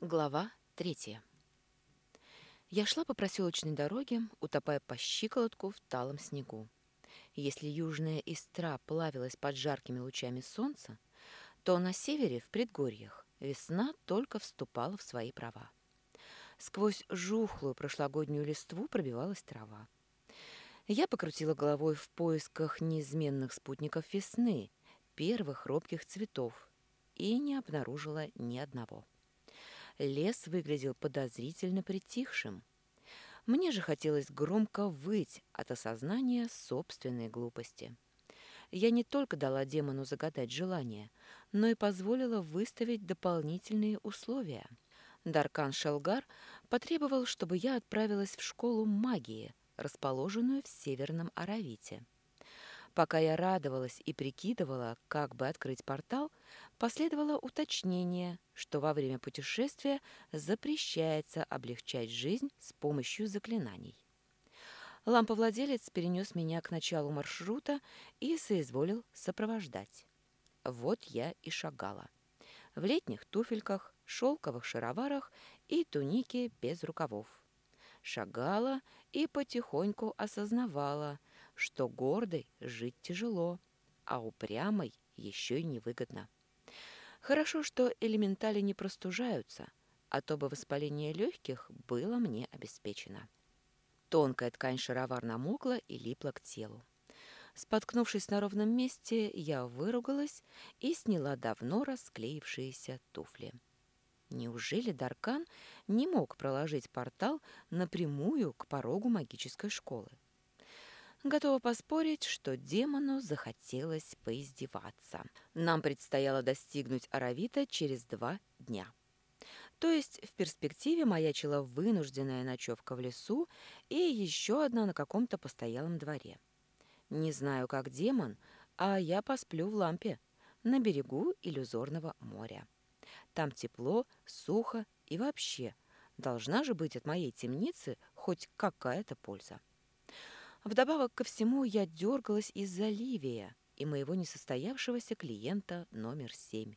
Глава третья. Я шла по проселочной дороге, утопая по щиколотку в талом снегу. Если южная истра плавилась под жаркими лучами солнца, то на севере, в предгорьях, весна только вступала в свои права. Сквозь жухлую прошлогоднюю листву пробивалась трава. Я покрутила головой в поисках неизменных спутников весны, первых робких цветов, и не обнаружила ни одного. Лес выглядел подозрительно притихшим. Мне же хотелось громко выть от осознания собственной глупости. Я не только дала демону загадать желание, но и позволила выставить дополнительные условия. Даркан Шелгар потребовал, чтобы я отправилась в школу магии, расположенную в Северном Аравите. Пока я радовалась и прикидывала, как бы открыть портал, последовало уточнение, что во время путешествия запрещается облегчать жизнь с помощью заклинаний. Ламповладелец перенес меня к началу маршрута и соизволил сопровождать. Вот я и шагала. В летних туфельках, шелковых шароварах и тунике без рукавов. Шагала и потихоньку осознавала, что гордой жить тяжело, а упрямой еще и невыгодно. Хорошо, что элементали не простужаются, а то бы воспаление легких было мне обеспечено. Тонкая ткань шаровар намокла и липла к телу. Споткнувшись на ровном месте, я выругалась и сняла давно расклеившиеся туфли. Неужели Даркан не мог проложить портал напрямую к порогу магической школы? Готова поспорить, что демону захотелось поиздеваться. Нам предстояло достигнуть Аравита через два дня. То есть в перспективе маячила вынужденная ночевка в лесу и еще одна на каком-то постоялом дворе. Не знаю, как демон, а я посплю в лампе на берегу иллюзорного моря. Там тепло, сухо и вообще должна же быть от моей темницы хоть какая-то польза. Вдобавок ко всему я дергалась из-за Ливия и моего несостоявшегося клиента номер семь.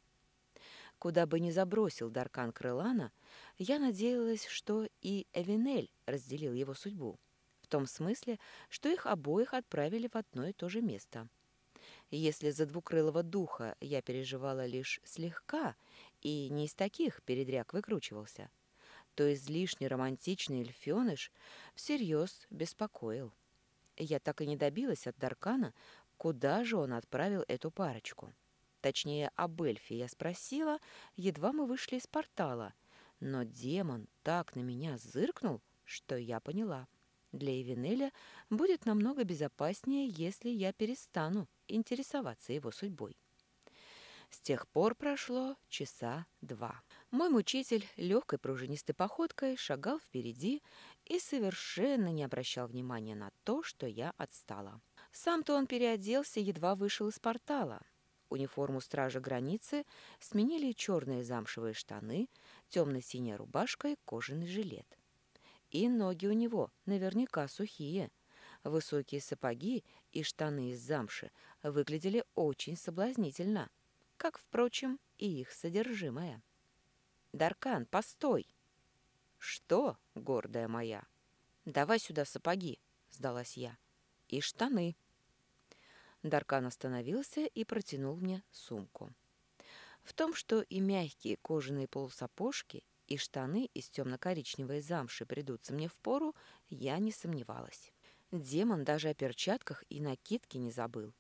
Куда бы ни забросил Даркан Крылана, я надеялась, что и Эвинель разделил его судьбу. В том смысле, что их обоих отправили в одно и то же место. Если за двукрылого духа я переживала лишь слегка и не из таких передряг выкручивался, то излишне романтичный эльфёныш всерьез беспокоил. Я так и не добилась от Даркана, куда же он отправил эту парочку. Точнее, об эльфе я спросила, едва мы вышли из портала. Но демон так на меня зыркнул, что я поняла. Для Эвенеля будет намного безопаснее, если я перестану интересоваться его судьбой. С тех пор прошло часа два. Мой мучитель легкой пружинистой походкой шагал впереди и совершенно не обращал внимания на то, что я отстала. Сам-то он переоделся, едва вышел из портала. Униформу стража границы сменили черные замшевые штаны, темно-синяя рубашка и кожаный жилет. И ноги у него наверняка сухие. Высокие сапоги и штаны из замши выглядели очень соблазнительно, как, впрочем, и их содержимое. «Даркан, постой!» «Что, гордая моя?» «Давай сюда сапоги», — сдалась я. «И штаны». Даркан остановился и протянул мне сумку. В том, что и мягкие кожаные полусапожки, и штаны из темно-коричневой замши придутся мне в пору, я не сомневалась. Демон даже о перчатках и накидке не забыл.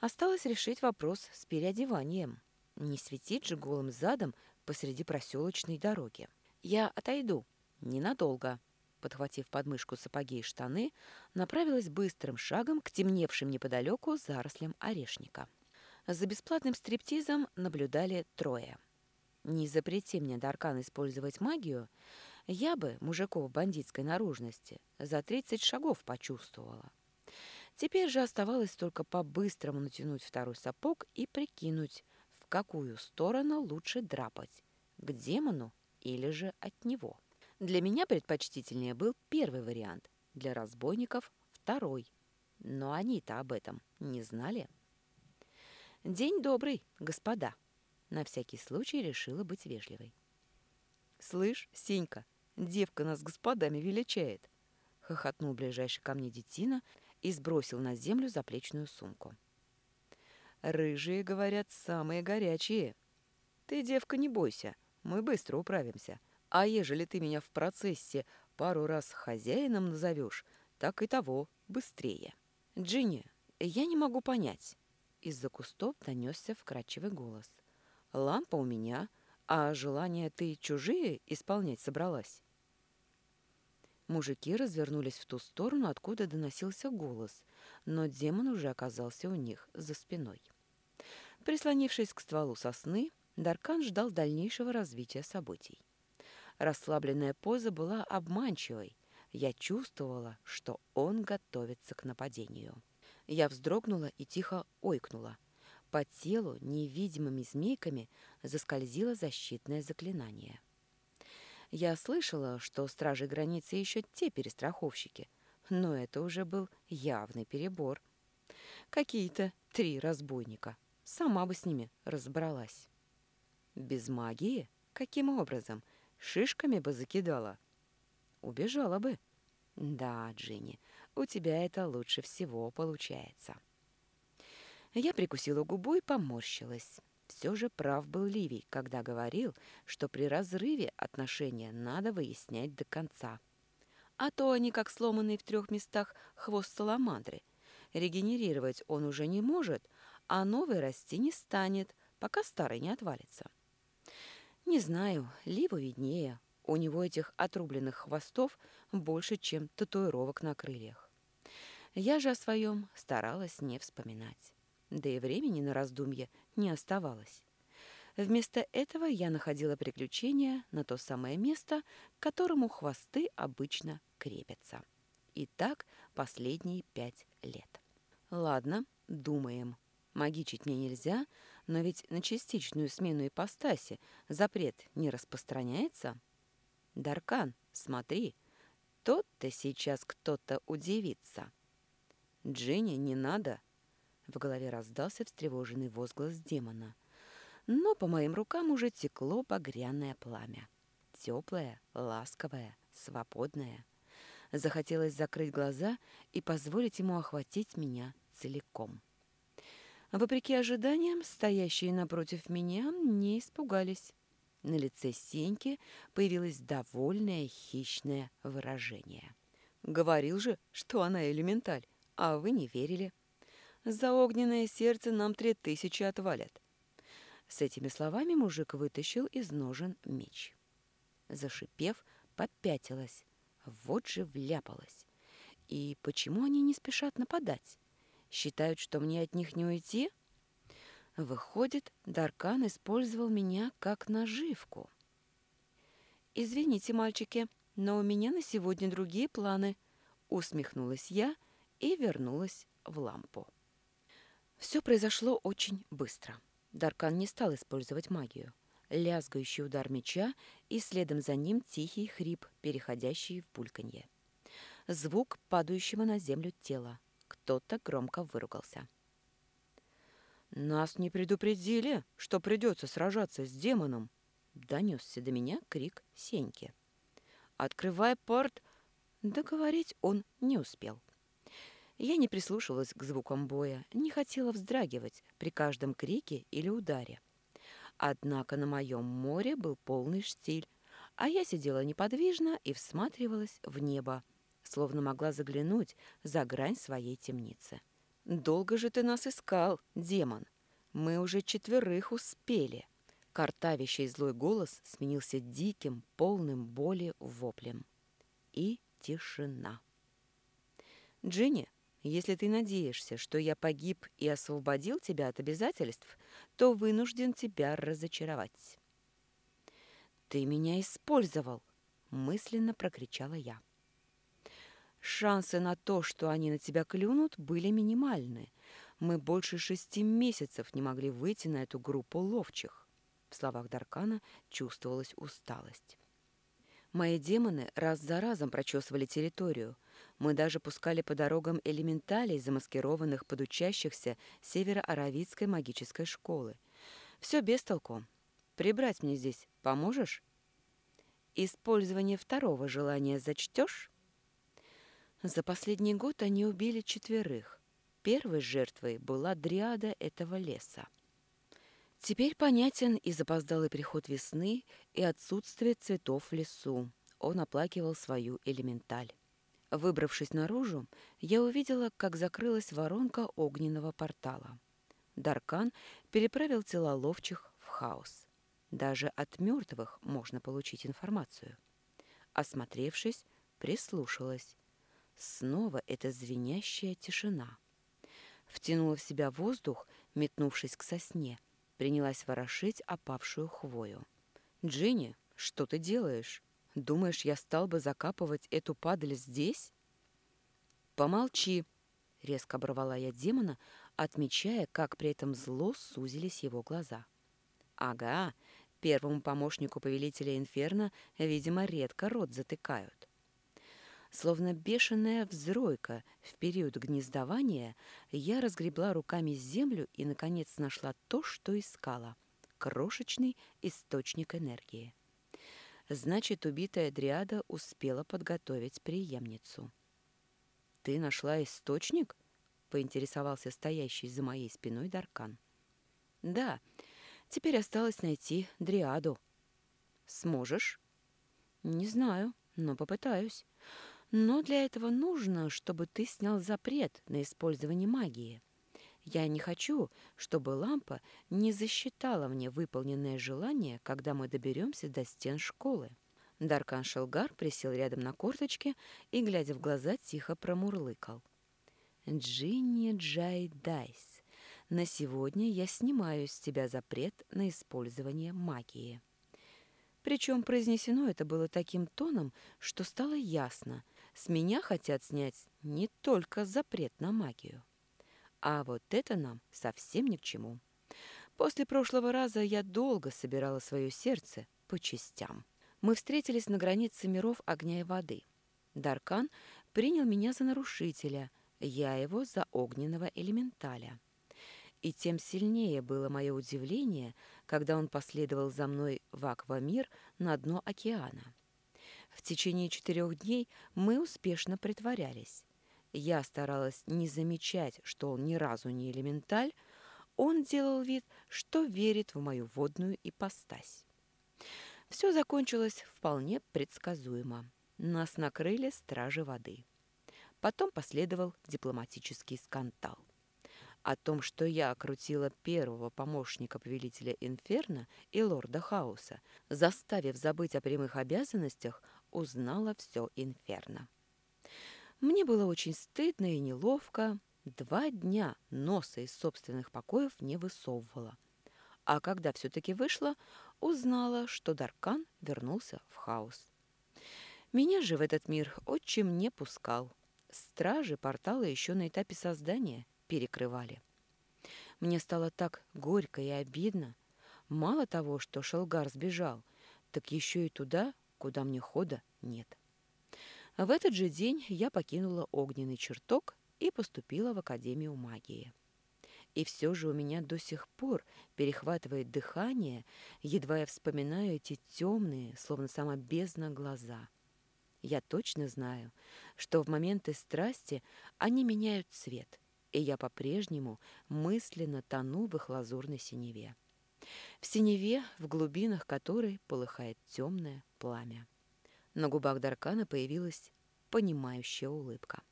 Осталось решить вопрос с переодеванием. Не светить же голым задом посреди проселочной дороги. «Я отойду. Ненадолго». Подхватив подмышку сапоги и штаны, направилась быстрым шагом к темневшим неподалеку зарослям орешника. За бесплатным стриптизом наблюдали трое. Не запрети мне, Даркан, использовать магию, я бы, мужиков бандитской наружности, за тридцать шагов почувствовала. Теперь же оставалось только по-быстрому натянуть второй сапог и прикинуть, в какую сторону лучше драпать, к демону или же от него. Для меня предпочтительнее был первый вариант, для разбойников – второй. Но они-то об этом не знали. «День добрый, господа!» На всякий случай решила быть вежливой. «Слышь, Сенька, девка нас господами величает!» — хохотнул ближайший ко мне детина и сбросил на землю заплечную сумку. «Рыжие, говорят, самые горячие. Ты, девка, не бойся, мы быстро управимся. А ежели ты меня в процессе пару раз хозяином назовешь, так и того быстрее. Джинни, я не могу понять». Из-за кустов донесся вкрадчивый голос. «Лампа у меня, а желание ты чужие исполнять собралась?» Мужики развернулись в ту сторону, откуда доносился голос, но демон уже оказался у них за спиной. Прислонившись к стволу сосны, Даркан ждал дальнейшего развития событий. Расслабленная поза была обманчивой. Я чувствовала, что он готовится к нападению. Я вздрогнула и тихо ойкнула. По телу невидимыми змейками заскользило защитное заклинание. Я слышала, что стражи границы еще те перестраховщики, но это уже был явный перебор. Какие-то три разбойника. Сама бы с ними разобралась. Без магии? Каким образом? Шишками бы закидала. Убежала бы. Да, Джинни, у тебя это лучше всего получается. Я прикусила губу и поморщилась. Все же прав был Ливий, когда говорил, что при разрыве отношения надо выяснять до конца. А то они как сломанный в трех местах хвост саламандры. Регенерировать он уже не может, а новый расти не станет, пока старый не отвалится. Не знаю, Ливу виднее. У него этих отрубленных хвостов больше, чем татуировок на крыльях. Я же о своем старалась не вспоминать. Да и времени на раздумье не оставалось. Вместо этого я находила приключения на то самое место, к которому хвосты обычно крепятся. И так последние пять лет. Ладно, думаем. Магичить мне нельзя, но ведь на частичную смену ипостаси запрет не распространяется. Даркан, смотри, тот-то сейчас кто-то удивится. Джинни, не надо. В голове раздался встревоженный возглас демона. Но по моим рукам уже текло багряное пламя. Теплое, ласковое, свободное. Захотелось закрыть глаза и позволить ему охватить меня целиком. Вопреки ожиданиям, стоящие напротив меня не испугались. На лице Сеньки появилось довольное хищное выражение. «Говорил же, что она элементаль, а вы не верили. За огненное сердце нам три тысячи отвалят». С этими словами мужик вытащил из ножен меч. Зашипев, попятилась. Вот же вляпалась. И почему они не спешат нападать? Считают, что мне от них не уйти? Выходит, Даркан использовал меня как наживку. «Извините, мальчики, но у меня на сегодня другие планы», — усмехнулась я и вернулась в лампу. Все произошло очень быстро. Даркан не стал использовать магию. Лязгающий удар меча и следом за ним тихий хрип, переходящий в бульканье. Звук падающего на землю тела — кто-то громко выругался. «Нас не предупредили, что придется сражаться с демоном!» Донесся до меня крик Сеньки. «Открывай порт!» Договорить он не успел. Я не прислушивалась к звукам боя, не хотела вздрагивать при каждом крике или ударе. Однако на моем море был полный штиль, а я сидела неподвижно и всматривалась в небо, словно могла заглянуть за грань своей темницы. «Долго же ты нас искал, демон! Мы уже четверых успели!» Картавящий злой голос сменился диким, полным боли воплем. И тишина. «Джинни, если ты надеешься, что я погиб и освободил тебя от обязательств, то вынужден тебя разочаровать». «Ты меня использовал!» — мысленно прокричала я. Шансы на то, что они на тебя клюнут, были минимальны. Мы больше шести месяцев не могли выйти на эту группу ловчих. В словах Даркана чувствовалась усталость. Мои демоны раз за разом прочесывали территорию. Мы даже пускали по дорогам элементалей, замаскированных под учащихся северо-аравийской магической школы. Все без толку. Прибрать мне здесь поможешь? Использование второго желания зачтешь? За последний год они убили четверых. Первой жертвой была дриада этого леса. Теперь понятен и запоздалый приход весны, и отсутствие цветов в лесу. Он оплакивал свою элементаль. Выбравшись наружу, я увидела, как закрылась воронка огненного портала. Даркан переправил тела ловчих в хаос. Даже от мертвых можно получить информацию. Осмотревшись, прислушалась. Снова эта звенящая тишина. Втянула в себя воздух, метнувшись к сосне, принялась ворошить опавшую хвою. «Джинни, что ты делаешь? Думаешь, я стал бы закапывать эту падаль здесь?» «Помолчи!» — резко оборвала я демона, отмечая, как при этом зло сузились его глаза. «Ага, первому помощнику повелителя Инферно, видимо, редко рот затыкают». Словно бешеная взройка в период гнездования, я разгребла руками землю и, наконец, нашла то, что искала — крошечный источник энергии. Значит, убитая Дриада успела подготовить преемницу. «Ты нашла источник?» — поинтересовался стоящий за моей спиной Даркан. «Да, теперь осталось найти Дриаду». «Сможешь?» «Не знаю, но попытаюсь. Но для этого нужно, чтобы ты снял запрет на использование магии. Я не хочу, чтобы лампа не засчитала мне выполненное желание, когда мы доберемся до стен школы». Даркан Шелгар присел рядом на корточке и, глядя в глаза, тихо промурлыкал. «Джинни Джай Дайс, на сегодня я снимаю с тебя запрет на использование магии». Причем произнесено это было таким тоном, что стало ясно, с меня хотят снять не только запрет на магию. А вот это нам совсем ни к чему. После прошлого раза я долго собирала свое сердце по частям. Мы встретились на границе миров огня и воды. Даркан принял меня за нарушителя, я его за огненного элементаля. И тем сильнее было мое удивление, когда он последовал за мной в аквамир на дно океана. В течение четырех дней мы успешно притворялись. Я старалась не замечать, что он ни разу не элементаль, он делал вид, что верит в мою водную ипостась. Все закончилось вполне предсказуемо. Нас накрыли стражи воды. Потом последовал дипломатический скандал. О том, что я окрутила первого помощника повелителя Инферно и лорда Хаоса, заставив забыть о прямых обязанностях, узнала все Инферно. Мне было очень стыдно и неловко. Два дня носа из собственных покоев не высовывала. А когда все-таки вышла, узнала, что Даркан вернулся в хаос. Меня же в этот мир отчим не пускал. Стражи портала еще на этапе создания перекрывали. Мне стало так горько и обидно. Мало того, что Шелгар сбежал, так еще и туда, куда мне хода нет. В этот же день я покинула огненный чертог и поступила в Академию магии. И все же у меня до сих пор перехватывает дыхание, едва я вспоминаю эти темные, словно сама бездна, глаза. Я точно знаю, что в моменты страсти они меняют цвет, и я по-прежнему мысленно тону в их лазурной синеве. В синеве, в глубинах которой полыхает темное пламя. На губах Даркана появилась понимающая улыбка.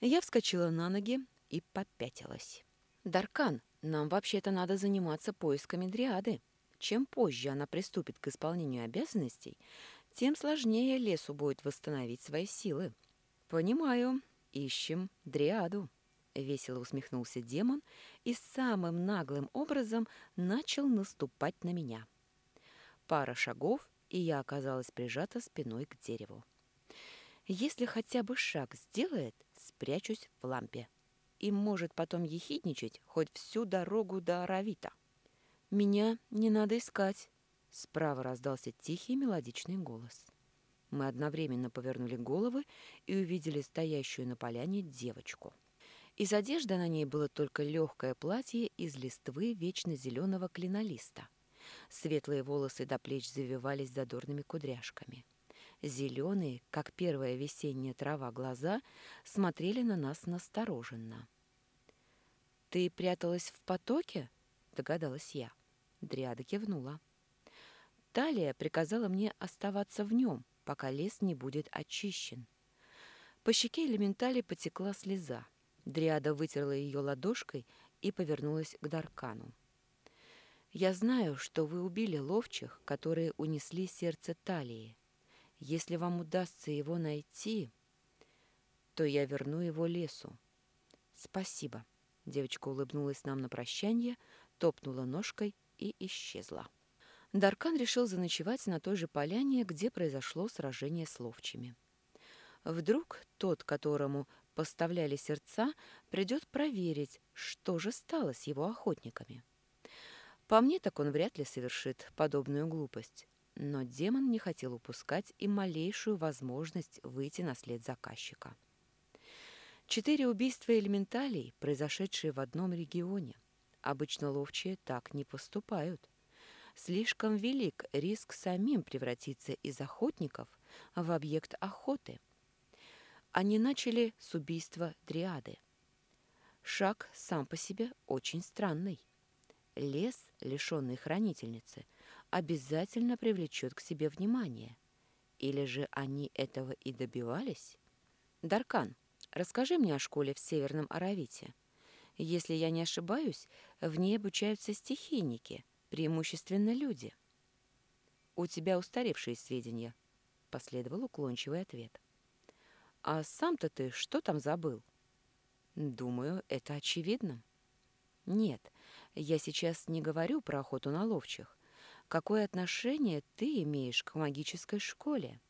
Я вскочила на ноги и попятилась. «Даркан, нам вообще-то надо заниматься поисками Дриады. Чем позже она приступит к исполнению обязанностей, тем сложнее лесу будет восстановить свои силы». «Понимаю. Ищем Дриаду», — весело усмехнулся демон и самым наглым образом начал наступать на меня. Пара шагов, и я оказалась прижата спиной к дереву. Если хотя бы шаг сделает, спрячусь в лампе. И может потом ехидничать хоть всю дорогу до Аравита. «Меня не надо искать», — справа раздался тихий мелодичный голос. Мы одновременно повернули головы и увидели стоящую на поляне девочку. Из одежды на ней было только легкое платье из листвы вечно зеленого клинолиста — Светлые волосы до плеч завивались задорными кудряшками. Зеленые, как первая весенняя трава, глаза смотрели на нас настороженно. «Ты пряталась в потоке?» — догадалась я. Дриада кивнула. Талия приказала мне оставаться в нем, пока лес не будет очищен. По щеке элементали потекла слеза. Дриада вытерла ее ладошкой и повернулась к Даркану. «Я знаю, что вы убили ловчих, которые унесли сердце Талии. Если вам удастся его найти, то я верну его лесу». «Спасибо», — девочка улыбнулась нам на прощание, топнула ножкой и исчезла. Даркан решил заночевать на той же поляне, где произошло сражение с ловчими. Вдруг тот, которому поставляли сердца, придет проверить, что же стало с его охотниками. По мне, так он вряд ли совершит подобную глупость. Но демон не хотел упускать и малейшую возможность выйти на след заказчика. Четыре убийства элементалей, произошедшие в одном регионе. Обычно ловчие так не поступают. Слишком велик риск самим превратиться из охотников в объект охоты – они начали с убийства Дриады. Шаг сам по себе очень странный. Лес, лишенный хранительницы, обязательно привлечет к себе внимание. Или же они этого и добивались? Даркан, расскажи мне о школе в Северном Аравите. Если я не ошибаюсь, в ней обучаются стихийники, преимущественно люди. У тебя устаревшие сведения, последовал уклончивый ответ. А сам-то ты что там забыл? Думаю, это очевидно. Нет, я сейчас не говорю про охоту на ловчих. Какое отношение ты имеешь к магической школе?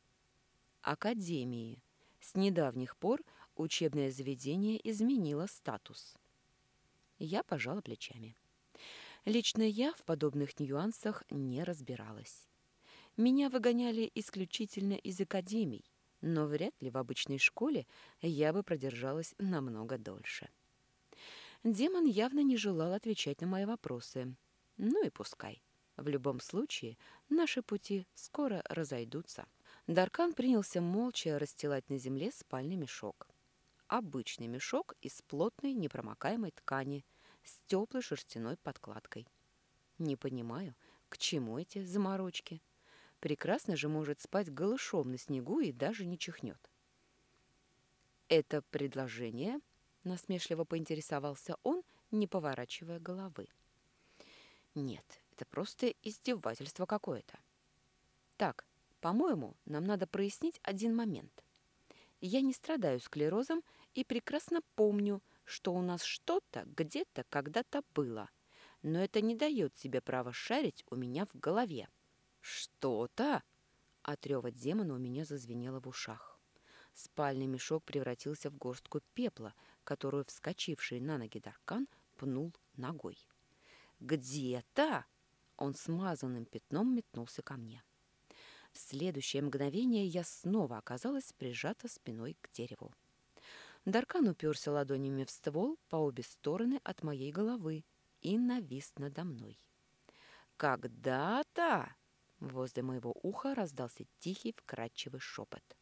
Академии. С недавних пор учебное заведение изменило статус. Я пожала плечами. Лично я в подобных нюансах не разбиралась. Меня выгоняли исключительно из академий, но вряд ли в обычной школе я бы продержалась намного дольше. Демон явно не желал отвечать на мои вопросы. Ну и пускай. В любом случае, наши пути скоро разойдутся. Даркан принялся молча расстилать на земле спальный мешок. Обычный мешок из плотной непромокаемой ткани с теплой шерстяной подкладкой. Не понимаю, к чему эти заморочки. Прекрасно же может спать голышом на снегу и даже не чихнет. «Это предложение?» — насмешливо поинтересовался он, не поворачивая головы. «Нет, это просто издевательство какое-то. Так, по-моему, нам надо прояснить один момент. Я не страдаю склерозом и прекрасно помню, что у нас что-то где-то когда-то было, но это не дает себе права шарить у меня в голове. «Что-то?» От рева демона у меня зазвенело в ушах. Спальный мешок превратился в горстку пепла, которую вскочивший на ноги Даркан пнул ногой. «Где-то?» Он смазанным пятном метнулся ко мне. В следующее мгновение я снова оказалась прижата спиной к дереву. Даркан уперся ладонями в ствол по обе стороны от моей головы и навис надо мной. «Когда-то!» Возле моего уха раздался тихий, вкрадчивый шепот.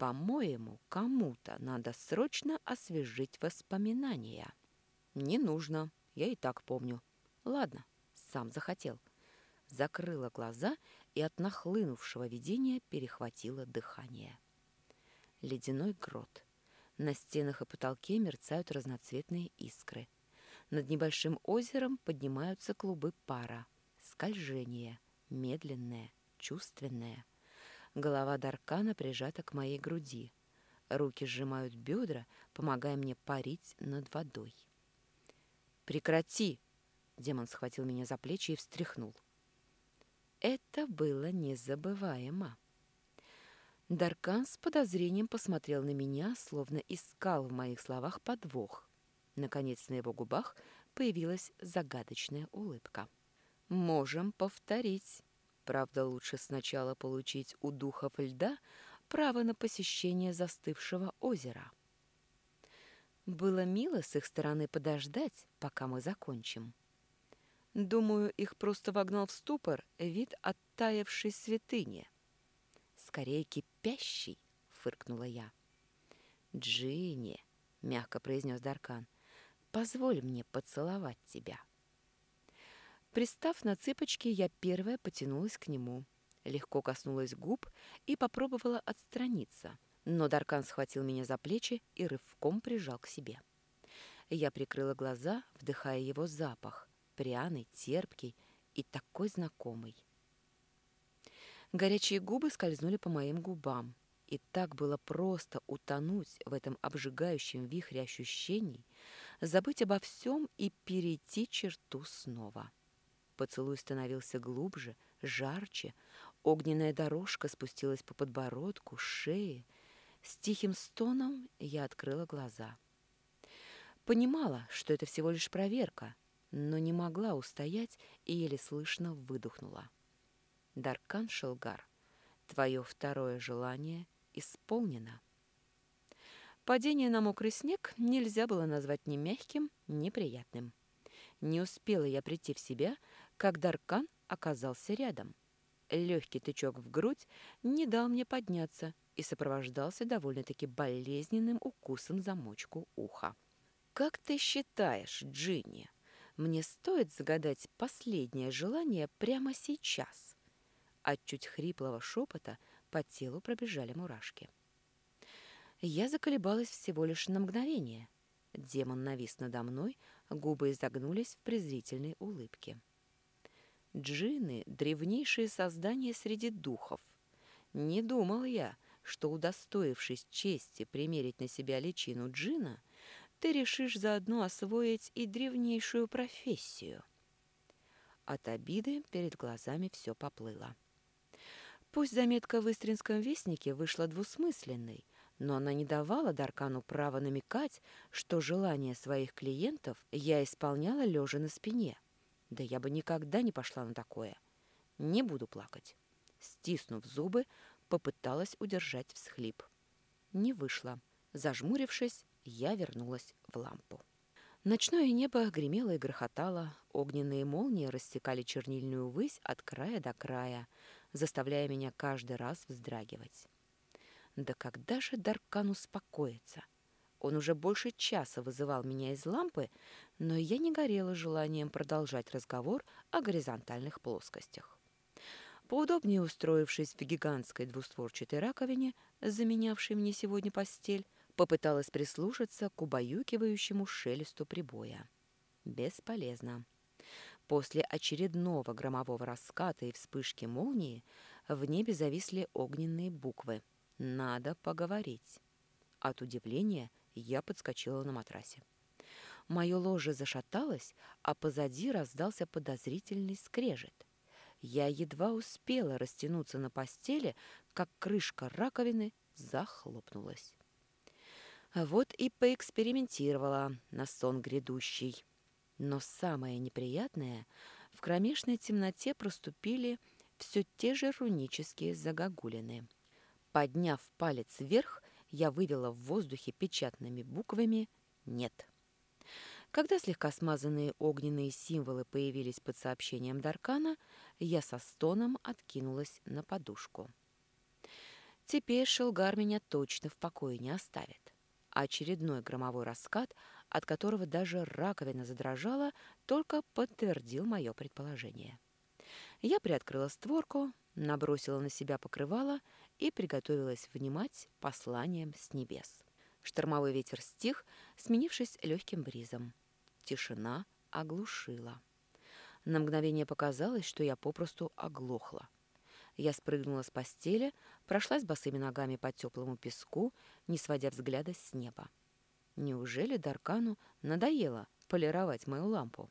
«По-моему, кому-то надо срочно освежить воспоминания». «Не нужно, я и так помню». «Ладно, сам захотел». Закрыла глаза и от нахлынувшего видения перехватила дыхание. Ледяной грот. На стенах и потолке мерцают разноцветные искры. Над небольшим озером поднимаются клубы пара. Скольжение — медленная, чувственная. Голова Даркана прижата к моей груди. Руки сжимают бедра, помогая мне парить над водой. «Прекрати!» Демон схватил меня за плечи и встряхнул. Это было незабываемо. Даркан с подозрением посмотрел на меня, словно искал в моих словах подвох. Наконец на его губах появилась загадочная улыбка. Можем повторить. Правда, лучше сначала получить у духов льда право на посещение застывшего озера. Было мило с их стороны подождать, пока мы закончим. Думаю, их просто вогнал в ступор вид оттаившей святыни. «Скорее кипящий!» — фыркнула я. «Джинни!» — мягко произнес Даркан. «Позволь мне поцеловать тебя». Пристав на цыпочки, я первая потянулась к нему, легко коснулась губ и попробовала отстраниться, но Даркан схватил меня за плечи и рывком прижал к себе. Я прикрыла глаза, вдыхая его запах, пряный, терпкий и такой знакомый. Горячие губы скользнули по моим губам, и так было просто утонуть в этом обжигающем вихре ощущений, забыть обо всем и перейти черту снова. Поцелуй становился глубже, жарче, огненная дорожка спустилась по подбородку, шее. С тихим стоном я открыла глаза. Понимала, что это всего лишь проверка, но не могла устоять и еле слышно выдохнула. Даркан Шелгар, твое второе желание исполнено. Падение на мокрый снег нельзя было назвать ни мягким, ни приятным. Не успела я прийти в себя, как Даркан оказался рядом. Легкий тычок в грудь не дал мне подняться и сопровождался довольно-таки болезненным укусом замочку уха. «Как ты считаешь, Джинни, мне стоит загадать последнее желание прямо сейчас?» От чуть хриплого шепота по телу пробежали мурашки. Я заколебалась всего лишь на мгновение. Демон навис надо мной, губы изогнулись в презрительной улыбке. Джины — древнейшие создания среди духов. Не думал я, что, удостоившись чести примерить на себя личину джина, ты решишь заодно освоить и древнейшую профессию. От обиды перед глазами все поплыло. Пусть заметка в Истринском вестнике вышла двусмысленной, но она не давала Даркану права намекать, что желания своих клиентов я исполняла лежа на спине — да я бы никогда не пошла на такое. Не буду плакать. Стиснув зубы, попыталась удержать всхлип. Не вышло. Зажмурившись, я вернулась в лампу. Ночное небо гремело и грохотало, огненные молнии рассекали чернильную высь от края до края, заставляя меня каждый раз вздрагивать. Да когда же Даркан успокоится? Он уже больше часа вызывал меня из лампы, но я не горела желанием продолжать разговор о горизонтальных плоскостях. Поудобнее устроившись в гигантской двустворчатой раковине, заменявшей мне сегодня постель, попыталась прислушаться к убаюкивающему шелесту прибоя. Бесполезно. После очередного громового раската и вспышки молнии в небе зависли огненные буквы «Надо поговорить». От удивления я подскочила на матрасе. Мое ложе зашаталось, а позади раздался подозрительный скрежет. Я едва успела растянуться на постели, как крышка раковины захлопнулась. Вот и поэкспериментировала на сон грядущий. Но самое неприятное — в кромешной темноте проступили все те же рунические загогулины. Подняв палец вверх, я вывела в воздухе печатными буквами «нет». Когда слегка смазанные огненные символы появились под сообщением Даркана, я со стоном откинулась на подушку. Теперь Шелгар меня точно в покое не оставит. Очередной громовой раскат, от которого даже раковина задрожала, только подтвердил мое предположение. Я приоткрыла створку, набросила на себя покрывало и приготовилась внимать посланиям с небес. Штормовой ветер стих, сменившись легким бризом. Тишина оглушила. На мгновение показалось, что я попросту оглохла. Я спрыгнула с постели, прошлась босыми ногами по теплому песку, не сводя взгляда с неба. Неужели Даркану надоело полировать мою лампу?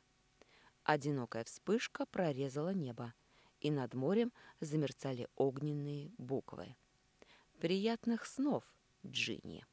Одинокая вспышка прорезала небо, и над морем замерцали огненные буквы. «Приятных снов, Джинни!»